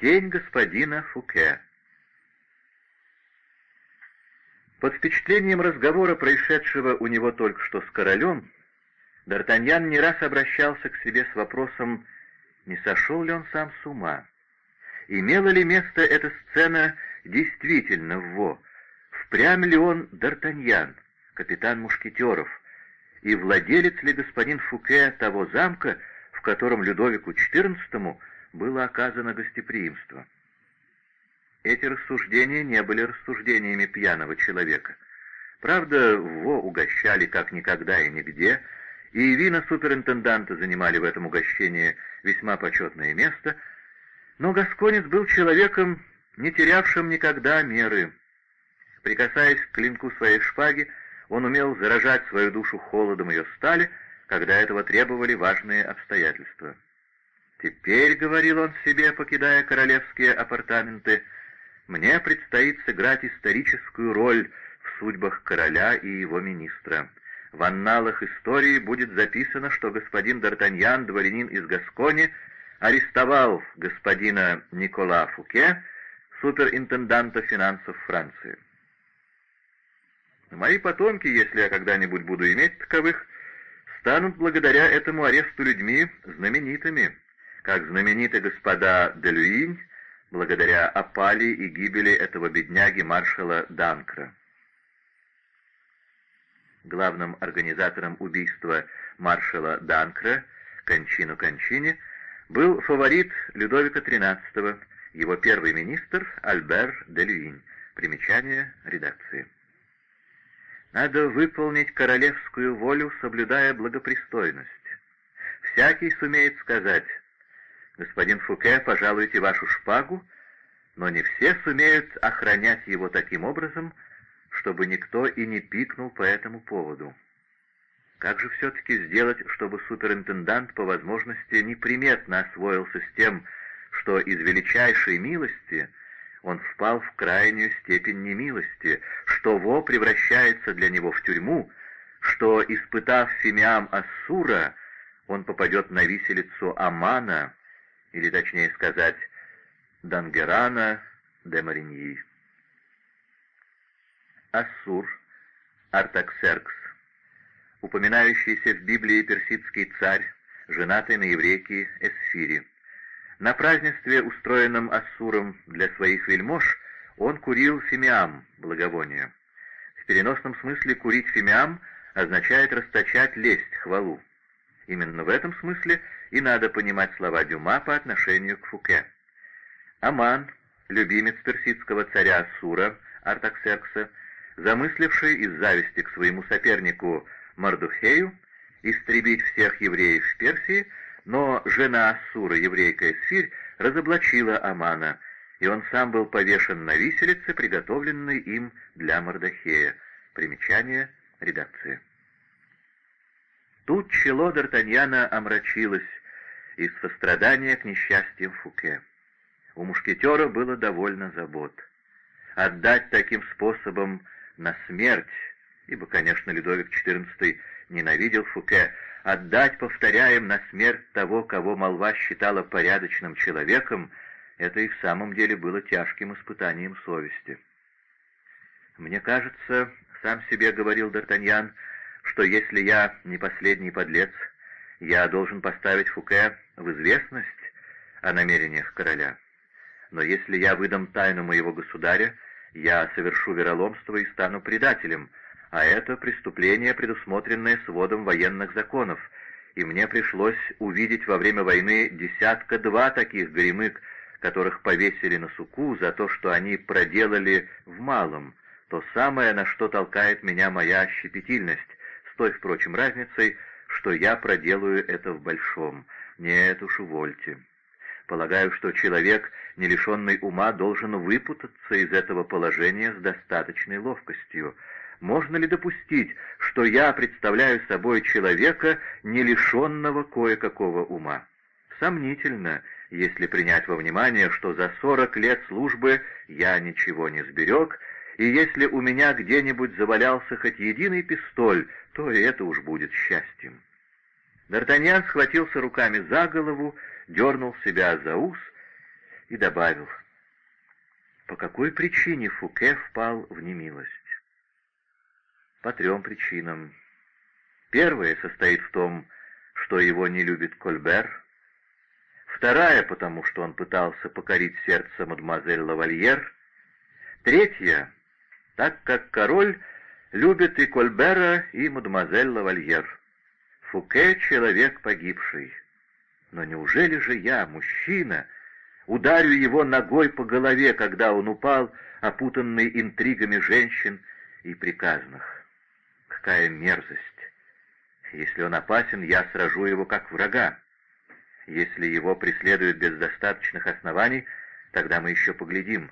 Тень господина Фуке. Под впечатлением разговора, происшедшего у него только что с королем, Д'Артаньян не раз обращался к себе с вопросом, не сошел ли он сам с ума. Имела ли место эта сцена действительно в Во? Впрямь ли он Д'Артаньян, капитан мушкетеров, и владелец ли господин Фуке того замка, в котором Людовику XIV было оказано гостеприимство? Эти рассуждения не были рассуждениями пьяного человека. Правда, Во угощали как никогда и нигде, и вина суперинтенданта занимали в этом угощении весьма почетное место, но Гасконец был человеком, не терявшим никогда меры. Прикасаясь к клинку своей шпаги, он умел заражать свою душу холодом ее стали, когда этого требовали важные обстоятельства. «Теперь», — говорил он себе, покидая королевские апартаменты, — мне предстоит сыграть историческую роль в судьбах короля и его министра. В анналах истории будет записано, что господин Д'Артаньян, дворянин из Гаскони, арестовал господина Никола Фуке, суперинтенданта финансов Франции. Мои потомки, если я когда-нибудь буду иметь таковых, станут благодаря этому аресту людьми знаменитыми, как знамениты господа Делюинь, благодаря опали и гибели этого бедняги маршала Данкра. Главным организатором убийства маршала Данкра, кончину кончине, был фаворит Людовика XIII, его первый министр Альбер де Люинь. Примечание редакции. Надо выполнить королевскую волю, соблюдая благопристойность. Всякий сумеет сказать «Господин Фуке, пожалуйте вашу шпагу», но не все сумеют охранять его таким образом, чтобы никто и не пикнул по этому поводу. Как же все-таки сделать, чтобы суперинтендант по возможности неприметно освоился с тем, что из величайшей милости он впал в крайнюю степень немилости, что Во превращается для него в тюрьму, что, испытав Фимиам Ассура, он попадет на виселицу Амана, или точнее сказать, Дангерана де Мариньи. Ассур, Артаксеркс, упоминающийся в Библии персидский царь, женатый на еврейке Эсфире. На празднестве, устроенном Ассуром для своих вельмож, он курил фимиам, благовоние. В переносном смысле курить фимиам означает расточать лесть, хвалу. Именно в этом смысле и надо понимать слова Дюма по отношению к Фуке. Аман, любимец персидского царя Сура, Артаксеркса, замысливший из зависти к своему сопернику Мардухею истребить всех евреев в Персии, но жена Ассура, еврейка Эсфирь, разоблачила Амана, и он сам был повешен на виселице, приготовленной им для Мардахея. Примечание редакции. Тут чело Д'Артаньяна омрачилось, из сострадания к несчастьям Фуке. У мушкетера было довольно забот. Отдать таким способом на смерть, ибо, конечно, Людовик XIV ненавидел Фуке, отдать, повторяем, на смерть того, кого молва считала порядочным человеком, это и в самом деле было тяжким испытанием совести. «Мне кажется, — сам себе говорил Д'Артаньян, — что если я не последний подлец, я должен поставить Фуке в известность о намерениях короля. Но если я выдам тайну моего государя, я совершу вероломство и стану предателем, а это преступление, предусмотренное сводом военных законов, и мне пришлось увидеть во время войны десятка-два таких горемык, которых повесили на суку за то, что они проделали в малом, то самое, на что толкает меня моя щепетильность, той, впрочем, разницей, что я проделаю это в большом. Нет уж, увольте. Полагаю, что человек, не лишенный ума, должен выпутаться из этого положения с достаточной ловкостью. Можно ли допустить, что я представляю собой человека, не лишенного кое-какого ума? Сомнительно, если принять во внимание, что за сорок лет службы я ничего не сберег, и если у меня где-нибудь завалялся хоть единый пистоль, то и это уж будет счастьем. Д'Артаньян схватился руками за голову, дернул себя за ус и добавил, по какой причине Фуке впал в немилость? По трем причинам. Первая состоит в том, что его не любит Кольбер. Вторая, потому что он пытался покорить сердце мадемуазель Лавальер. Третья, так как король любит и Кольбера, и мадемуазель Лавальер. Фуке — человек погибший. Но неужели же я, мужчина, ударю его ногой по голове, когда он упал, опутанный интригами женщин и приказных? Какая мерзость! Если он опасен, я сражу его как врага. Если его преследуют без достаточных оснований, тогда мы еще поглядим.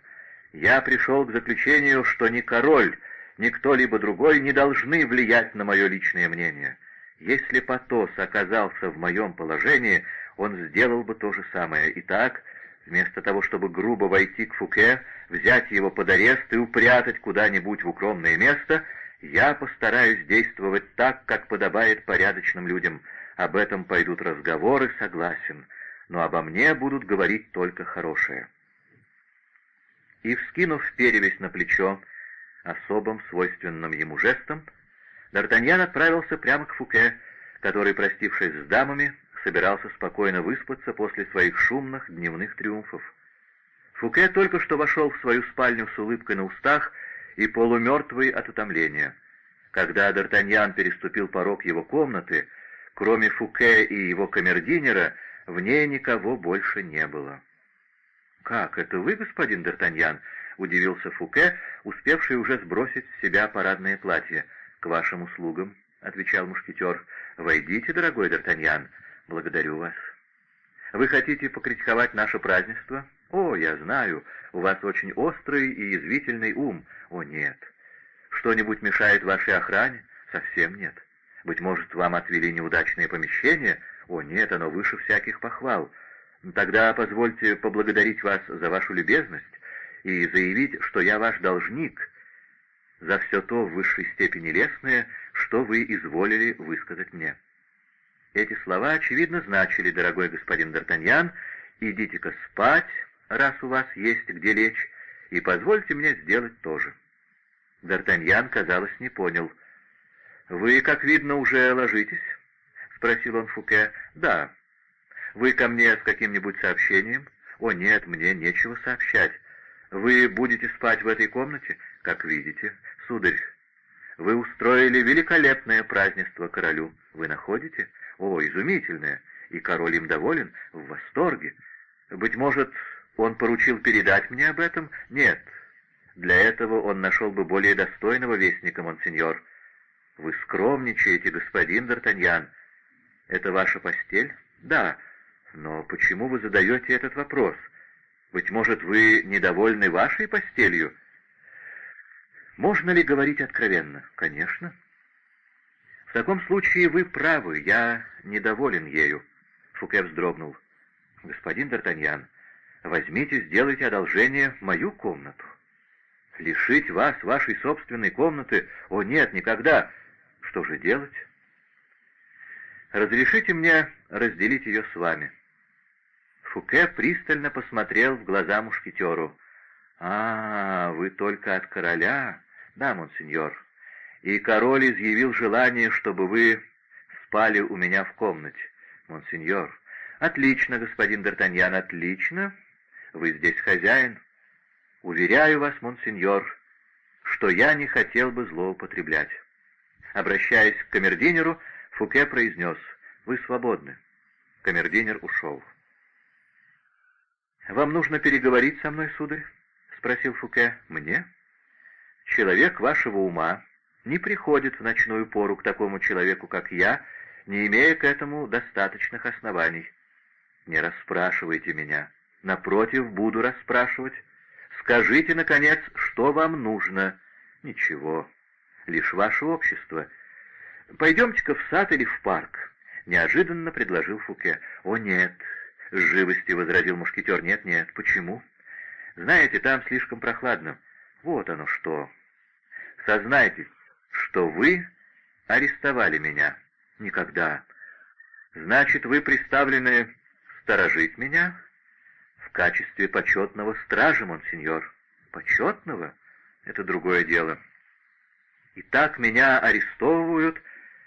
Я пришел к заключению, что ни король, ни кто-либо другой не должны влиять на мое личное мнение. Если Патос оказался в моем положении, он сделал бы то же самое. Итак, вместо того, чтобы грубо войти к Фуке, взять его под арест и упрятать куда-нибудь в укромное место, я постараюсь действовать так, как подобает порядочным людям. Об этом пойдут разговоры, согласен, но обо мне будут говорить только хорошее. И, вскинув перевесь на плечо, особым свойственным ему жестом, Д'Артаньян отправился прямо к Фуке, который, простившись с дамами, собирался спокойно выспаться после своих шумных дневных триумфов. Фуке только что вошел в свою спальню с улыбкой на устах и полумертвый от утомления. Когда Д'Артаньян переступил порог его комнаты, кроме Фуке и его камердинера, в ней никого больше не было. «Как, это вы, господин Д'Артаньян?» — удивился Фуке, успевший уже сбросить с себя парадное платье. «К вашим услугам», — отвечал мушкетер. «Войдите, дорогой Д'Артаньян. Благодарю вас». «Вы хотите покритиковать наше празднество?» «О, я знаю, у вас очень острый и язвительный ум. О, нет. Что-нибудь мешает вашей охране? Совсем нет. Быть может, вам отвели неудачное помещение? О, нет, оно выше всяких похвал. Тогда позвольте поблагодарить вас за вашу любезность и заявить, что я ваш должник за все то в высшей степени лестное, что вы изволили высказать мне». Эти слова, очевидно, значили, дорогой господин Д'Артаньян, идите-ка спать, раз у вас есть где лечь, и позвольте мне сделать то же». Д'Артаньян, казалось, не понял. «Вы, как видно, уже ложитесь?» — спросил он Фуке. «Да». «Вы ко мне с каким-нибудь сообщением?» «О, нет, мне нечего сообщать. Вы будете спать в этой комнате?» «Как видите, сударь, вы устроили великолепное празднество королю. Вы находите? О, изумительное! И король им доволен, в восторге. Быть может, он поручил передать мне об этом? Нет. Для этого он нашел бы более достойного вестника, монсеньор. Вы скромничаете, господин Д'Артаньян. Это ваша постель? Да. Но почему вы задаете этот вопрос? Быть может, вы недовольны вашей постелью? Можно ли говорить откровенно? Конечно. В таком случае вы правы, я недоволен ею. Фуке вздрогнул. Господин Д'Артаньян, Возьмите, сделайте одолжение мою комнату. Лишить вас вашей собственной комнаты? О, нет, никогда. Что же делать? Разрешите мне разделить ее с вами. Фуке пристально посмотрел в глаза мушкетеру. «А, вы только от короля?» «Да, монсеньор. И король изъявил желание, чтобы вы спали у меня в комнате, монсеньор. Отлично, господин Д'Артаньян, отлично. Вы здесь хозяин? Уверяю вас, монсеньор, что я не хотел бы злоупотреблять. Обращаясь к камердинеру, Фуке произнес, «Вы свободны». Камердинер ушел. «Вам нужно переговорить со мной, сударь?» — спросил Фуке. «Мне?» «Человек вашего ума не приходит в ночную пору к такому человеку, как я, не имея к этому достаточных оснований. Не расспрашивайте меня. Напротив, буду расспрашивать. Скажите, наконец, что вам нужно? Ничего, лишь ваше общество. Пойдемте-ка в сад или в парк, — неожиданно предложил Фуке. О, нет, — с живостью возразил мушкетер. Нет, нет, почему? Знаете, там слишком прохладно. Вот оно что. Сознайтесь, что вы арестовали меня. Никогда. Значит, вы приставлены сторожить меня? В качестве почетного стража, монсеньор. Почетного? Это другое дело. И так меня арестовывают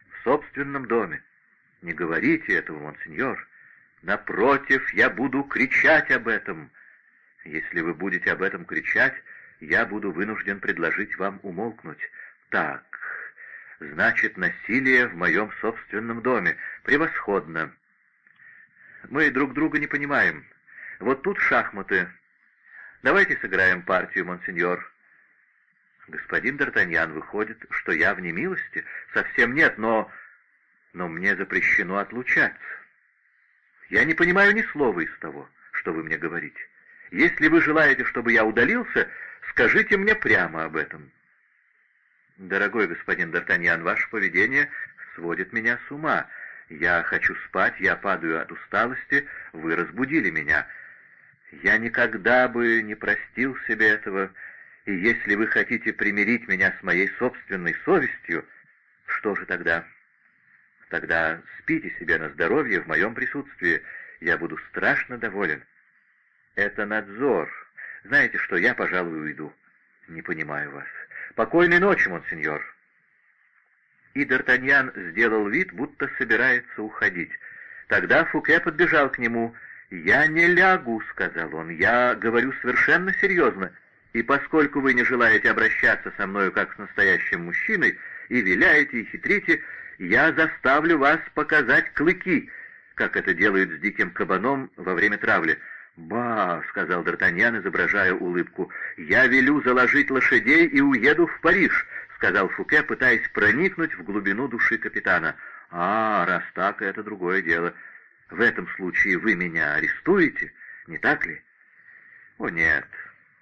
в собственном доме. Не говорите этого, монсеньор. Напротив, я буду кричать об этом. Если вы будете об этом кричать, я буду вынужден предложить вам умолкнуть. Так, значит, насилие в моем собственном доме. Превосходно. Мы друг друга не понимаем. Вот тут шахматы. Давайте сыграем партию, монсеньор. Господин Д'Артаньян, выходит, что я в немилости? Совсем нет, но... Но мне запрещено отлучаться. Я не понимаю ни слова из того, что вы мне говорите. Если вы желаете, чтобы я удалился, скажите мне прямо об этом. Дорогой господин Д'Артаньян, ваше поведение сводит меня с ума. Я хочу спать, я падаю от усталости, вы разбудили меня. Я никогда бы не простил себе этого, и если вы хотите примирить меня с моей собственной совестью, что же тогда? Тогда спите себе на здоровье в моем присутствии, я буду страшно доволен. Это надзор. Знаете что, я, пожалуй, уйду. Не понимаю вас. Покойной ночи, монсеньор. И Д'Артаньян сделал вид, будто собирается уходить. Тогда Фуке подбежал к нему. «Я не лягу», — сказал он, — «я говорю совершенно серьезно, и поскольку вы не желаете обращаться со мною как с настоящим мужчиной, и виляете, и хитрите, я заставлю вас показать клыки, как это делают с диким кабаном во время травли. «Ба!» — сказал Д'Артаньян, изображая улыбку. «Я велю заложить лошадей и уеду в Париж», — сказал Фуке, пытаясь проникнуть в глубину души капитана. «А, раз так, это другое дело. В этом случае вы меня арестуете, не так ли?» «О, нет.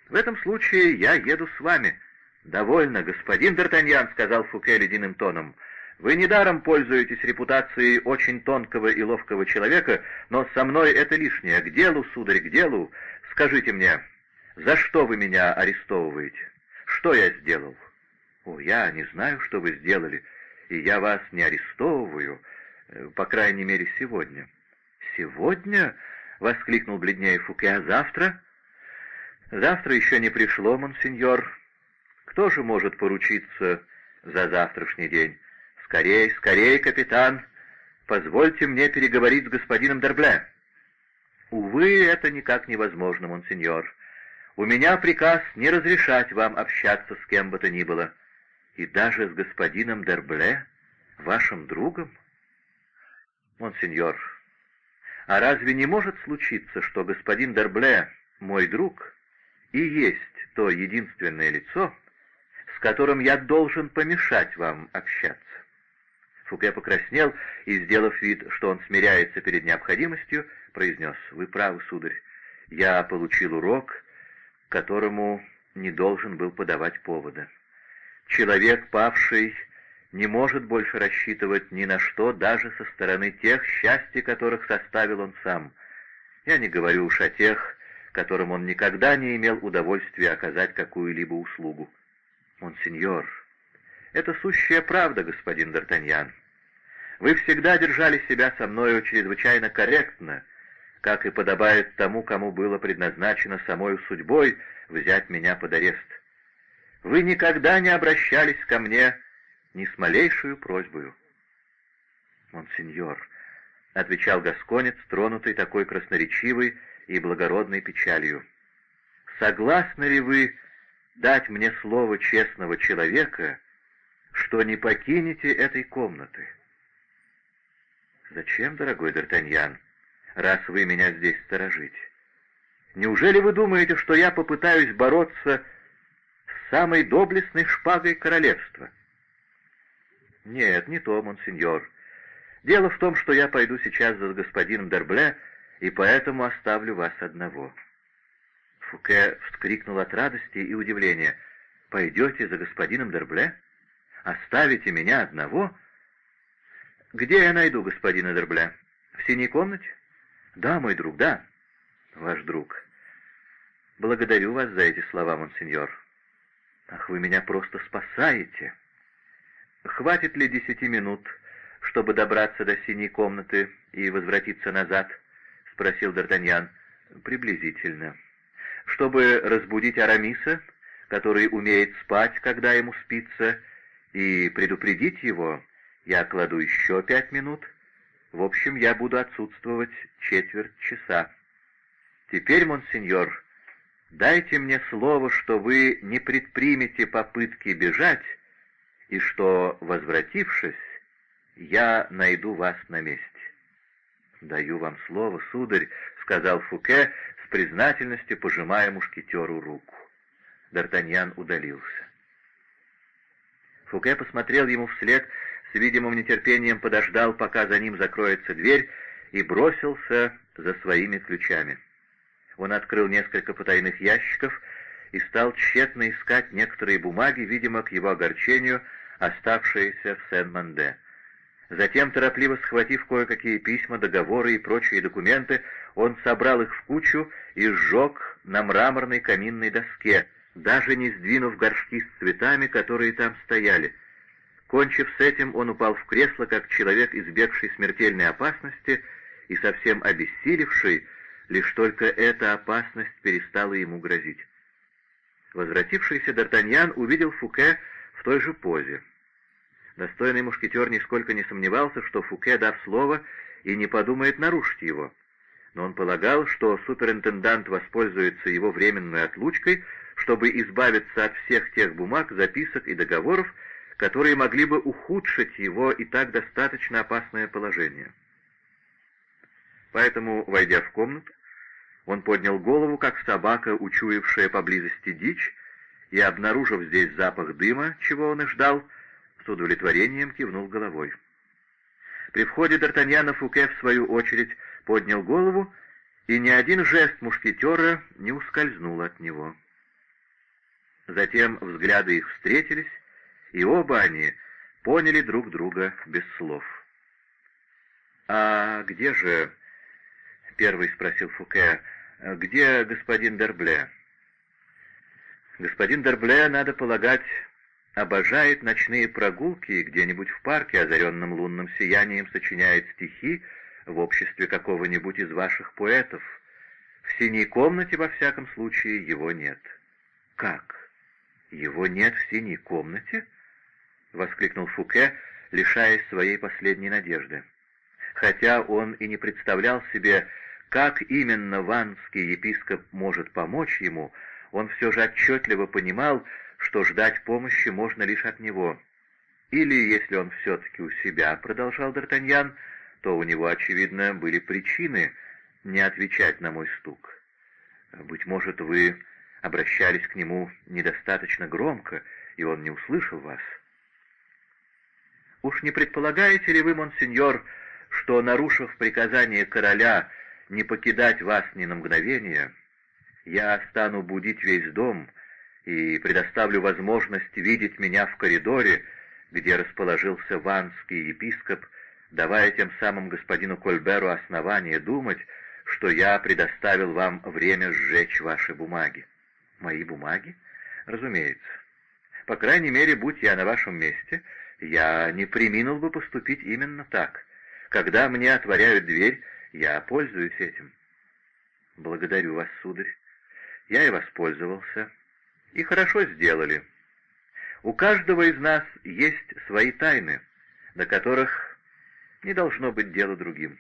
В этом случае я еду с вами». «Довольно, господин Д'Артаньян», — сказал Фуке ледяным тоном. Вы недаром пользуетесь репутацией очень тонкого и ловкого человека, но со мной это лишнее. К делу, сударь, к делу. Скажите мне, за что вы меня арестовываете? Что я сделал? О, я не знаю, что вы сделали, и я вас не арестовываю, э, по крайней мере, сегодня. Сегодня? — воскликнул бледнее Фуке. А завтра? Завтра еще не пришло, монсеньор. Кто же может поручиться за завтрашний день? «Скорей, скорей, капитан! Позвольте мне переговорить с господином Дербле». «Увы, это никак невозможно, монсеньор. У меня приказ не разрешать вам общаться с кем бы то ни было. И даже с господином Дербле, вашим другом?» «Монсеньор, а разве не может случиться, что господин Дербле, мой друг, и есть то единственное лицо, с которым я должен помешать вам общаться?» Фуке покраснел и, сделав вид, что он смиряется перед необходимостью, произнес, «Вы правы, сударь, я получил урок, которому не должен был подавать повода. Человек, павший, не может больше рассчитывать ни на что, даже со стороны тех, счастья которых составил он сам. Я не говорю уж о тех, которым он никогда не имел удовольствия оказать какую-либо услугу. Монсеньор, это сущая правда, господин Д'Артаньян. Вы всегда держали себя со мною чрезвычайно корректно, как и подобает тому, кому было предназначено самою судьбой взять меня под арест. Вы никогда не обращались ко мне ни с малейшую просьбою. «Монсеньор», — отвечал Гасконец, тронутый такой красноречивой и благородной печалью, — «согласны ли вы дать мне слово честного человека, что не покинете этой комнаты?» «Зачем, дорогой Д'Артаньян, раз вы меня здесь сторожите? Неужели вы думаете, что я попытаюсь бороться с самой доблестной шпагой королевства?» «Нет, не то, монсеньор. Дело в том, что я пойду сейчас за господином Дербле, и поэтому оставлю вас одного». Фуке вскрикнул от радости и удивления. «Пойдете за господином Дербле? Оставите меня одного?» «Где я найду господина Дербля? В синей комнате?» «Да, мой друг, да». «Ваш друг». «Благодарю вас за эти слова, монсеньор». «Ах, вы меня просто спасаете!» «Хватит ли десяти минут, чтобы добраться до синей комнаты и возвратиться назад?» — спросил Д'Артаньян. «Приблизительно. Чтобы разбудить Арамиса, который умеет спать, когда ему спится, и предупредить его, я кладу еще пять минут. В общем, я буду отсутствовать четверть часа. Теперь, монсеньор, дайте мне слово, что вы не предпримете попытки бежать, и что, возвратившись, я найду вас на месте. «Даю вам слово, сударь», — сказал Фуке, с признательностью пожимая мушкетеру руку. Д'Артаньян удалился. Фуке посмотрел ему вслед, с видимым нетерпением подождал, пока за ним закроется дверь, и бросился за своими ключами. Он открыл несколько потайных ящиков и стал тщетно искать некоторые бумаги, видимо, к его огорчению, оставшиеся в Сен-Манде. Затем, торопливо схватив кое-какие письма, договоры и прочие документы, он собрал их в кучу и сжег на мраморной каминной доске, даже не сдвинув горшки с цветами, которые там стояли. Кончив с этим, он упал в кресло, как человек, избегший смертельной опасности и совсем обессилевший, лишь только эта опасность перестала ему грозить. Возвратившийся Д'Артаньян увидел Фуке в той же позе. Достойный мушкетер нисколько не сомневался, что Фуке, дав слово, и не подумает нарушить его. Но он полагал, что суперинтендант воспользуется его временной отлучкой, чтобы избавиться от всех тех бумаг, записок и договоров, которые могли бы ухудшить его и так достаточно опасное положение. Поэтому, войдя в комнату, он поднял голову, как собака, учуявшая поблизости дичь, и, обнаружив здесь запах дыма, чего он и ждал, с удовлетворением кивнул головой. При входе Д'Артаньяна Фуке, в свою очередь, поднял голову, и ни один жест мушкетера не ускользнул от него. Затем взгляды их встретились, и оба они поняли друг друга без слов. «А где же...» — первый спросил Фуке. «Где господин Дербле?» «Господин Дербле, надо полагать, обожает ночные прогулки где-нибудь в парке, озаренном лунным сиянием, сочиняет стихи в обществе какого-нибудь из ваших поэтов. В синей комнате, во всяком случае, его нет». «Как? Его нет в синей комнате?» — воскликнул Фуке, лишаясь своей последней надежды. Хотя он и не представлял себе, как именно ванский епископ может помочь ему, он все же отчетливо понимал, что ждать помощи можно лишь от него. Или, если он все-таки у себя, продолжал Д'Артаньян, то у него, очевидно, были причины не отвечать на мой стук. Быть может, вы обращались к нему недостаточно громко, и он не услышал вас. Уж не предполагаете ли вы, монсеньор, что, нарушив приказание короля не покидать вас ни на мгновение, я стану будить весь дом и предоставлю возможность видеть меня в коридоре, где расположился ванский епископ, давая тем самым господину Кольберу основание думать, что я предоставил вам время сжечь ваши бумаги. Мои бумаги? Разумеется. По крайней мере, будь я на вашем месте, я не приминул бы поступить именно так. Когда мне отворяют дверь, я пользуюсь этим. Благодарю вас, сударь. Я и воспользовался. И хорошо сделали. У каждого из нас есть свои тайны, до которых не должно быть дела другим.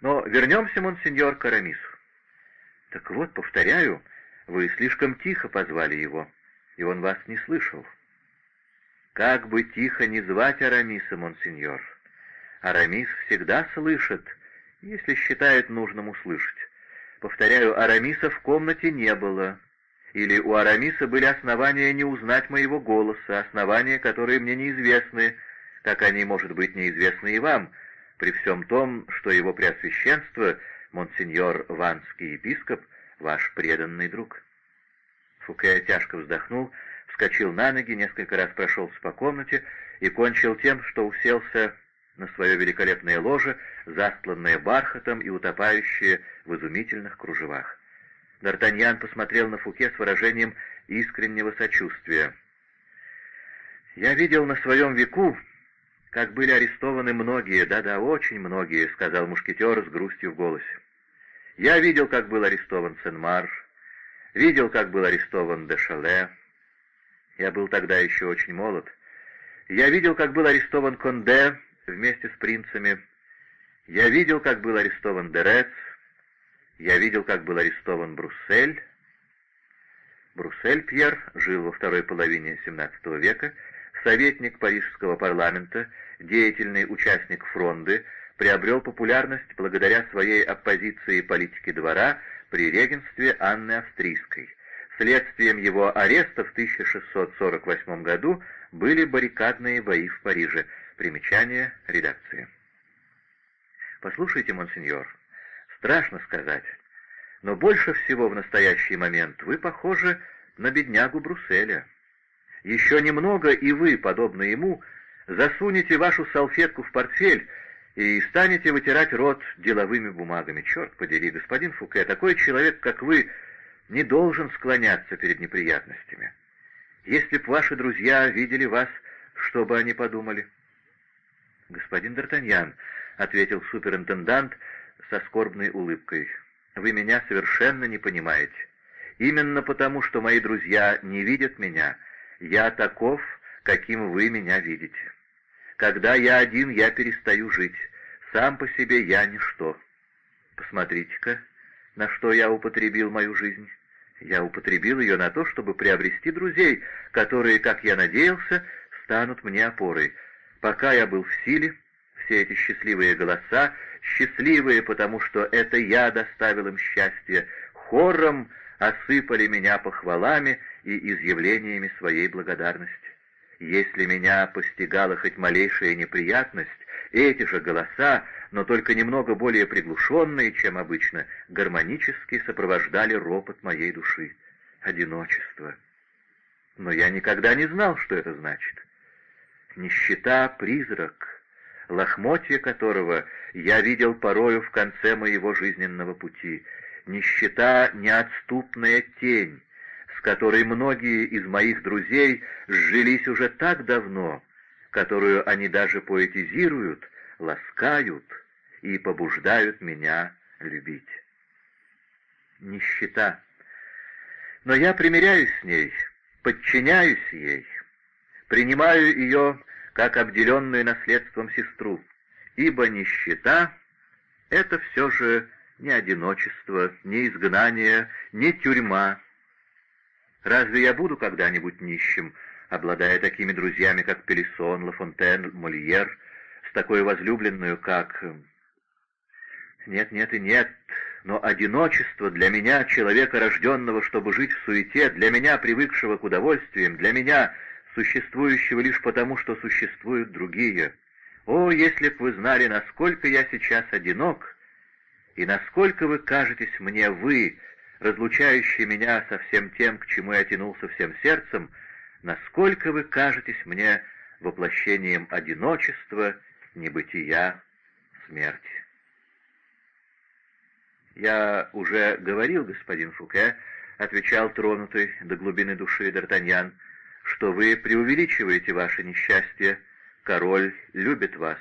Но вернемся, монсеньор, к Арамису. Так вот, повторяю, вы слишком тихо позвали его, и он вас не слышал. Как бы тихо не звать Арамиса, монсеньор. Арамис всегда слышит, если считает нужным услышать. Повторяю, Арамиса в комнате не было, или у Арамиса были основания не узнать моего голоса, основания, которые мне неизвестны, как они, может быть, неизвестны и вам, при всем том, что его преосвященство, монсеньор Ванский епископ, ваш преданный друг». Фуке тяжко вздохнул, вскочил на ноги, несколько раз прошелся по комнате и кончил тем, что уселся на свое великолепное ложе, застланное бархатом и утопающее в изумительных кружевах. Д'Артаньян посмотрел на Фуке с выражением искреннего сочувствия. «Я видел на своем веку, как были арестованы многие, да-да, очень многие», — сказал мушкетер с грустью в голосе. Я видел, как был арестован Сен-Мар, видел, как был арестован Дешале. Я был тогда еще очень молод. Я видел, как был арестован Конде вместе с принцами. Я видел, как был арестован Дерец. Я видел, как был арестован Бруссель. Бруссель Пьер жил во второй половине XVII века, советник парижского парламента, деятельный участник фронды, приобрел популярность благодаря своей оппозиции политике двора при регенстве Анны Австрийской. Следствием его ареста в 1648 году были баррикадные бои в Париже. Примечание редакции. Послушайте, монсеньор, страшно сказать, но больше всего в настоящий момент вы похожи на беднягу Брусселя. Еще немного, и вы, подобно ему, засунете вашу салфетку в портфель и станете вытирать рот деловыми бумагами. Черт подери, господин Фуке, такой человек, как вы, не должен склоняться перед неприятностями. Если б ваши друзья видели вас, что бы они подумали? Господин Д'Артаньян, — ответил суперинтендант со скорбной улыбкой, — вы меня совершенно не понимаете. Именно потому, что мои друзья не видят меня, я таков, каким вы меня видите. Когда я один, я перестаю жить. Сам по себе я ничто. Посмотрите-ка, на что я употребил мою жизнь. Я употребил ее на то, чтобы приобрести друзей, которые, как я надеялся, станут мне опорой. Пока я был в силе, все эти счастливые голоса, счастливые, потому что это я доставил им счастье, хором осыпали меня похвалами и изъявлениями своей благодарности. Если меня постигала хоть малейшая неприятность, эти же голоса, но только немного более приглушенные, чем обычно, гармонически сопровождали ропот моей души. Одиночество. Но я никогда не знал, что это значит. Нищета — призрак, лохмотья которого я видел порою в конце моего жизненного пути — нищета — неотступная тень, с которой многие из моих друзей сжились уже так давно, которую они даже поэтизируют, ласкают и побуждают меня любить. Нищета. Но я примиряюсь с ней, подчиняюсь ей, принимаю ее как обделенную наследством сестру, ибо нищета — это все же ни одиночество, ни изгнание, ни тюрьма. Разве я буду когда-нибудь нищим, обладая такими друзьями, как Пелисон, Лафонтен, Мольер, с такой возлюбленную, как... Нет, нет и нет, но одиночество для меня, человека, рожденного, чтобы жить в суете, для меня, привыкшего к удовольствиям, для меня, существующего лишь потому, что существуют другие. О, если б вы знали, насколько я сейчас одинок, и насколько вы кажетесь мне вы, разлучающие меня со всем тем, к чему я тянулся всем сердцем, насколько вы кажетесь мне воплощением одиночества, небытия, смерти. «Я уже говорил, господин Фуке», — отвечал тронутый до глубины души Д'Артаньян, — «что вы преувеличиваете ваше несчастье. Король любит вас».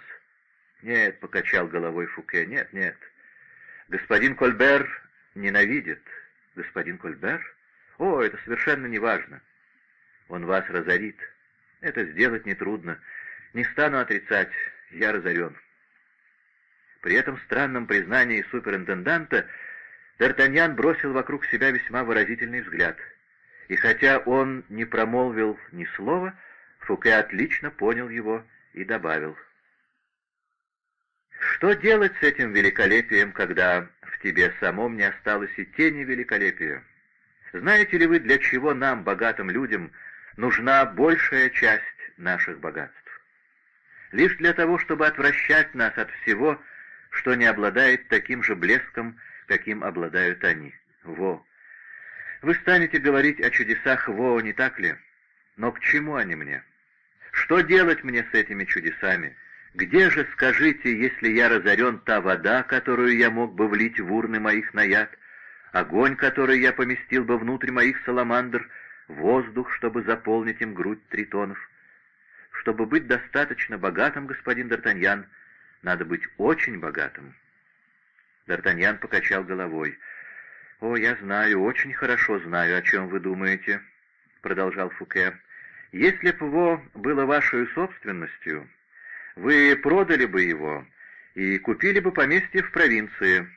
«Нет», — покачал головой Фуке, — «нет, нет». Господин Кольбер ненавидит. Господин Кольбер? О, это совершенно не важно. Он вас разорит. Это сделать нетрудно. Не стану отрицать, я разорен. При этом странном признании суперинтенданта Д'Артаньян бросил вокруг себя весьма выразительный взгляд. И хотя он не промолвил ни слова, Фуке отлично понял его и добавил — что делать с этим великолепием, когда в тебе самом не осталось и тени великолепия? Знаете ли вы, для чего нам, богатым людям, нужна большая часть наших богатств? Лишь для того, чтобы отвращать нас от всего, что не обладает таким же блеском, каким обладают они. Во! Вы станете говорить о чудесах Во, не так ли? Но к чему они мне? Что делать мне с этими чудесами? Где же, скажите, если я разорен та вода, которую я мог бы влить в урны моих наяд, огонь, который я поместил бы внутрь моих саламандр, воздух, чтобы заполнить им грудь тритонов? Чтобы быть достаточно богатым, господин Д'Артаньян, надо быть очень богатым. Д'Артаньян покачал головой. «О, я знаю, очень хорошо знаю, о чем вы думаете», — продолжал Фуке. «Если б его было вашей собственностью, вы продали бы его и купили бы поместье в провинции.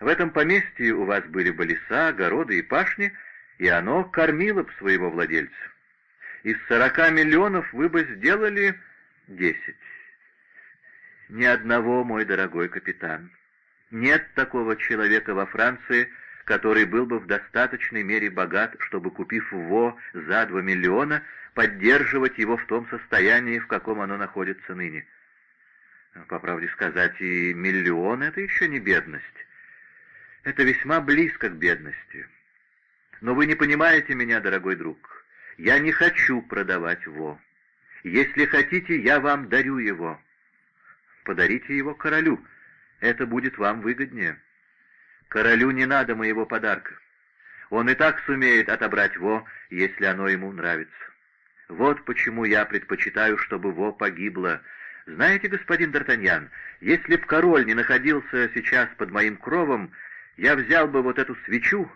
В этом поместье у вас были бы леса, огороды и пашни, и оно кормило бы своего владельца. Из сорока миллионов вы бы сделали десять. Ни одного, мой дорогой капитан. Нет такого человека во Франции, который был бы в достаточной мере богат, чтобы, купив ВО за два миллиона, поддерживать его в том состоянии, в каком оно находится ныне. По правде сказать, и миллион — это еще не бедность. Это весьма близко к бедности. Но вы не понимаете меня, дорогой друг. Я не хочу продавать ВО. Если хотите, я вам дарю его. Подарите его королю. Это будет вам выгоднее. Королю не надо моего подарка. Он и так сумеет отобрать Во, если оно ему нравится. Вот почему я предпочитаю, чтобы Во погибло. Знаете, господин Д'Артаньян, если б король не находился сейчас под моим кровом, я взял бы вот эту свечу,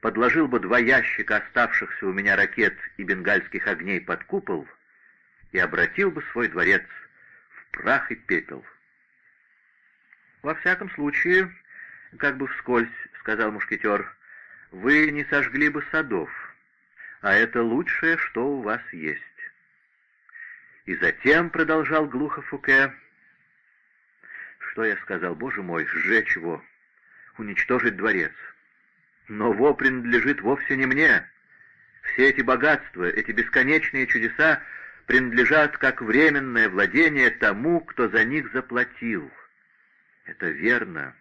подложил бы два ящика оставшихся у меня ракет и бенгальских огней под купол и обратил бы свой дворец в прах и пепел. Во всяком случае, как бы вскользь, — сказал мушкетер, — вы не сожгли бы садов, а это лучшее, что у вас есть. И затем, — продолжал глухо Фуке, — что я сказал, боже мой, сжечь его, уничтожить дворец. Но во принадлежит вовсе не мне. Все эти богатства, эти бесконечные чудеса принадлежат как временное владение тому, кто за них заплатил. Это верно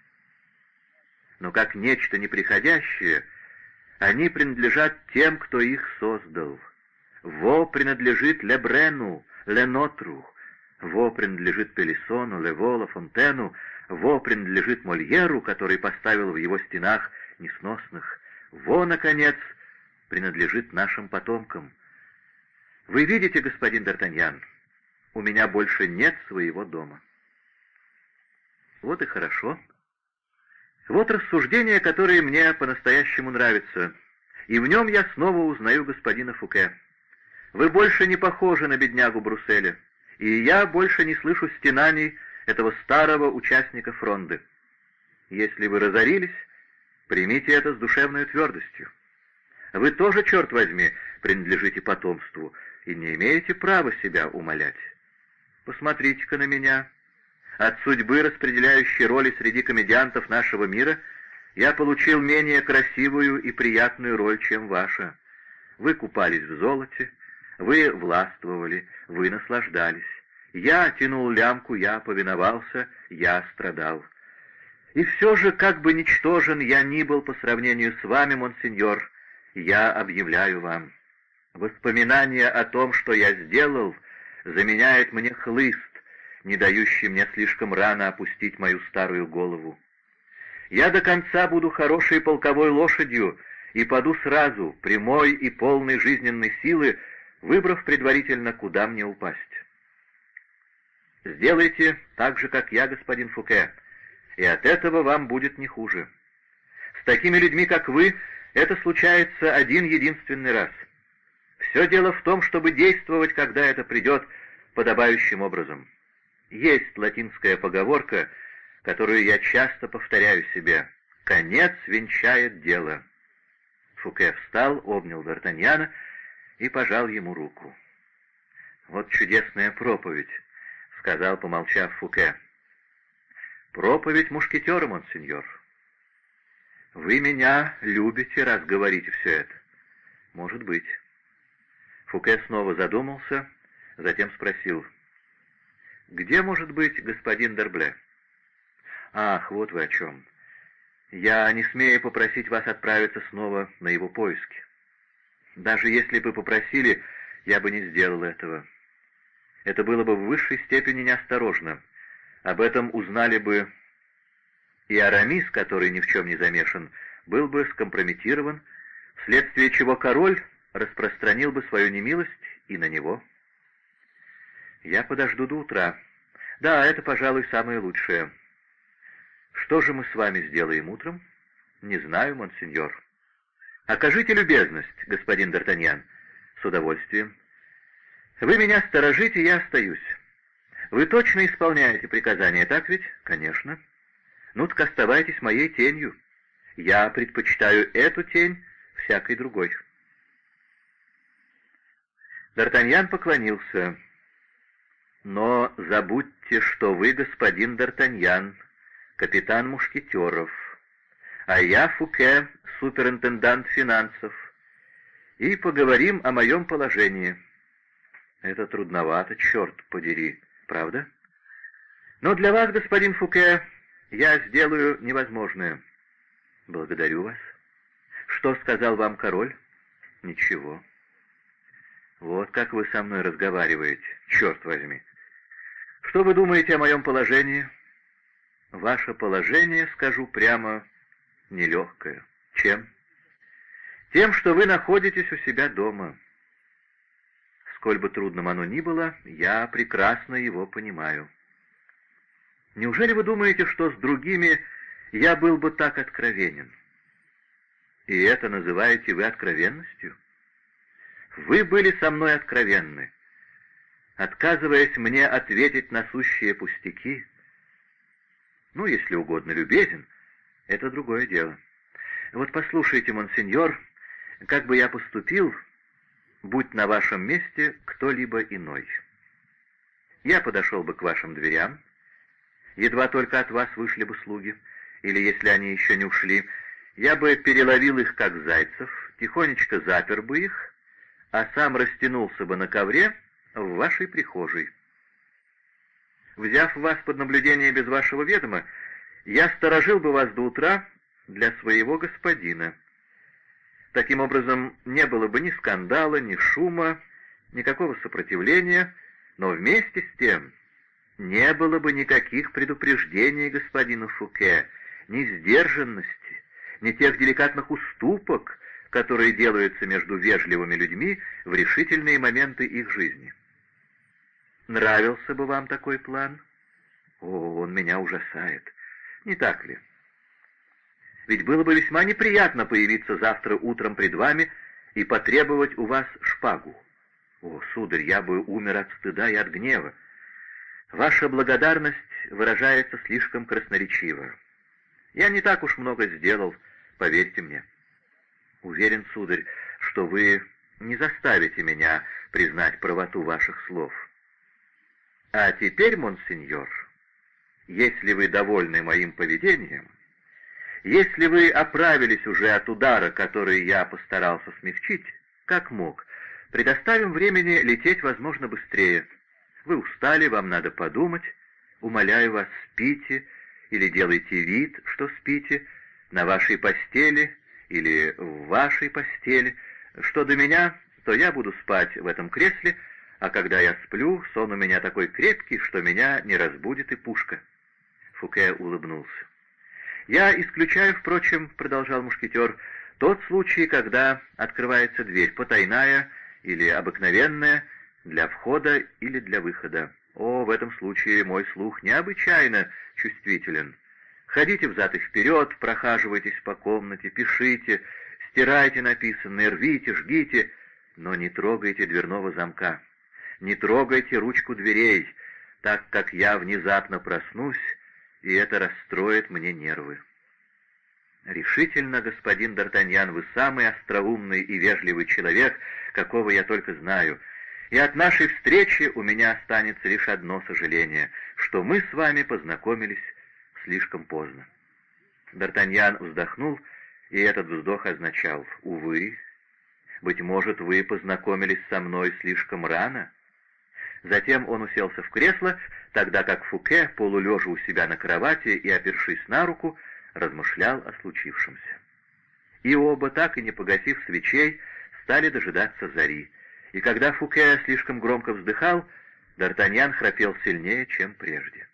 но как нечто неприходящее, они принадлежат тем, кто их создал. Во принадлежит Лебрену, Ленотру, Во принадлежит Пелисону, Левола, Фонтену, Во принадлежит Мольеру, который поставил в его стенах несносных. Во, наконец, принадлежит нашим потомкам. Вы видите, господин Д'Артаньян, у меня больше нет своего дома. Вот и хорошо. Вот рассуждение, которое мне по-настоящему нравится, и в нем я снова узнаю господина Фуке. Вы больше не похожи на беднягу Брусселя, и я больше не слышу стенаний этого старого участника фронды. Если вы разорились, примите это с душевной твердостью. Вы тоже, черт возьми, принадлежите потомству и не имеете права себя умолять. Посмотрите-ка на меня, от судьбы, распределяющей роли среди комедиантов нашего мира, я получил менее красивую и приятную роль, чем ваша. Вы купались в золоте, вы властвовали, вы наслаждались. Я тянул лямку, я повиновался, я страдал. И все же, как бы ничтожен я ни был по сравнению с вами, монсеньор, я объявляю вам. Воспоминание о том, что я сделал, заменяет мне хлыст, не дающий мне слишком рано опустить мою старую голову. Я до конца буду хорошей полковой лошадью и паду сразу, прямой и полной жизненной силы, выбрав предварительно, куда мне упасть. Сделайте так же, как я, господин Фуке, и от этого вам будет не хуже. С такими людьми, как вы, это случается один единственный раз. Все дело в том, чтобы действовать, когда это придет, подобающим образом. Есть латинская поговорка, которую я часто повторяю себе. «Конец венчает дело». Фуке встал, обнял Д'Артаньяна и пожал ему руку. «Вот чудесная проповедь», — сказал, помолчав Фуке. «Проповедь мушкетера, монсеньор». «Вы меня любите, раз говорите все это?» «Может быть». Фуке снова задумался, затем спросил — «Где может быть господин Дербле?» «Ах, вот вы о чем. Я не смею попросить вас отправиться снова на его поиски. Даже если бы попросили, я бы не сделал этого. Это было бы в высшей степени неосторожно. Об этом узнали бы и Арамис, который ни в чем не замешан, был бы скомпрометирован, вследствие чего король распространил бы свою немилость и на него». «Я подожду до утра. Да, это, пожалуй, самое лучшее». Что же мы с вами сделаем утром? Не знаю, монсеньор. Окажите любезность, господин Д'Артаньян. С удовольствием. Вы меня сторожите, я остаюсь. Вы точно исполняете приказания, так ведь? Конечно. Ну так оставайтесь моей тенью. Я предпочитаю эту тень всякой другой. Д'Артаньян поклонился. «Но забудьте, что вы господин Д'Артаньян, капитан Мушкетеров, а я Фуке, суперинтендант финансов, и поговорим о моем положении». «Это трудновато, черт подери, правда?» «Но для вас, господин Фуке, я сделаю невозможное». «Благодарю вас». «Что сказал вам король?» «Ничего». «Вот как вы со мной разговариваете, черт возьми!» «Что вы думаете о моем положении?» «Ваше положение, скажу прямо, нелегкое. Чем?» «Тем, что вы находитесь у себя дома. Сколь бы трудным оно ни было, я прекрасно его понимаю. Неужели вы думаете, что с другими я был бы так откровенен?» «И это называете вы откровенностью?» Вы были со мной откровенны. Отказываясь мне ответить на сущие пустяки, ну, если угодно, любезен, это другое дело. Вот послушайте, монсеньор, как бы я поступил, будь на вашем месте кто-либо иной. Я подошел бы к вашим дверям, едва только от вас вышли бы слуги, или, если они еще не ушли, я бы переловил их, как зайцев, тихонечко запер бы их а сам растянулся бы на ковре в вашей прихожей. Взяв вас под наблюдение без вашего ведома, я сторожил бы вас до утра для своего господина. Таким образом, не было бы ни скандала, ни шума, никакого сопротивления, но вместе с тем не было бы никаких предупреждений господину Фуке, ни сдержанности, ни тех деликатных уступок, которые делаются между вежливыми людьми в решительные моменты их жизни. Нравился бы вам такой план? О, он меня ужасает. Не так ли? Ведь было бы весьма неприятно появиться завтра утром пред вами и потребовать у вас шпагу. О, сударь, я бы умер от стыда и от гнева. Ваша благодарность выражается слишком красноречиво. Я не так уж много сделал, поверьте мне. Уверен, сударь, что вы не заставите меня признать правоту ваших слов. А теперь, монсеньор, если вы довольны моим поведением, если вы оправились уже от удара, который я постарался смягчить, как мог, предоставим времени лететь, возможно, быстрее. Вы устали, вам надо подумать. Умоляю вас, спите или делайте вид, что спите, на вашей постели или в вашей постели. Что до меня, то я буду спать в этом кресле, а когда я сплю, сон у меня такой крепкий, что меня не разбудит и пушка». Фуке улыбнулся. «Я исключаю, впрочем, — продолжал мушкетер, — тот случай, когда открывается дверь, потайная или обыкновенная, для входа или для выхода. О, в этом случае мой слух необычайно чувствителен. Ходите взад и вперед, прохаживайтесь по комнате, пишите, стирайте написанное, рвите, жгите, но не трогайте дверного замка, не трогайте ручку дверей, так как я внезапно проснусь, и это расстроит мне нервы. Решительно, господин Д'Артаньян, вы самый остроумный и вежливый человек, какого я только знаю, и от нашей встречи у меня останется лишь одно сожаление, что мы с вами познакомились слишком поздно. Д'Артаньян вздохнул, и этот вздох означал «Увы, быть может, вы познакомились со мной слишком рано». Затем он уселся в кресло, тогда как Фуке, полулежа у себя на кровати и опершись на руку, размышлял о случившемся. И оба, так и не погасив свечей, стали дожидаться зари, и когда Фуке слишком громко вздыхал, Д'Артаньян храпел сильнее, чем прежде.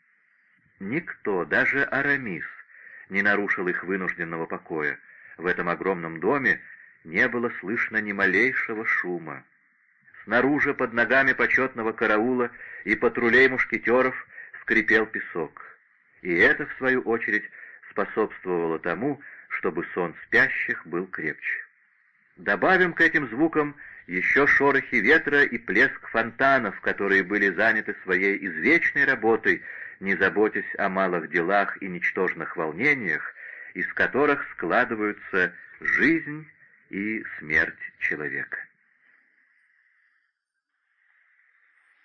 Никто, даже Арамис, не нарушил их вынужденного покоя. В этом огромном доме не было слышно ни малейшего шума. Снаружи, под ногами почетного караула и патрулей мушкетеров, скрипел песок. И это, в свою очередь, способствовало тому, чтобы сон спящих был крепче. Добавим к этим звукам еще шорохи ветра и плеск фонтанов, которые были заняты своей извечной работой, не заботясь о малых делах и ничтожных волнениях, из которых складываются жизнь и смерть человека.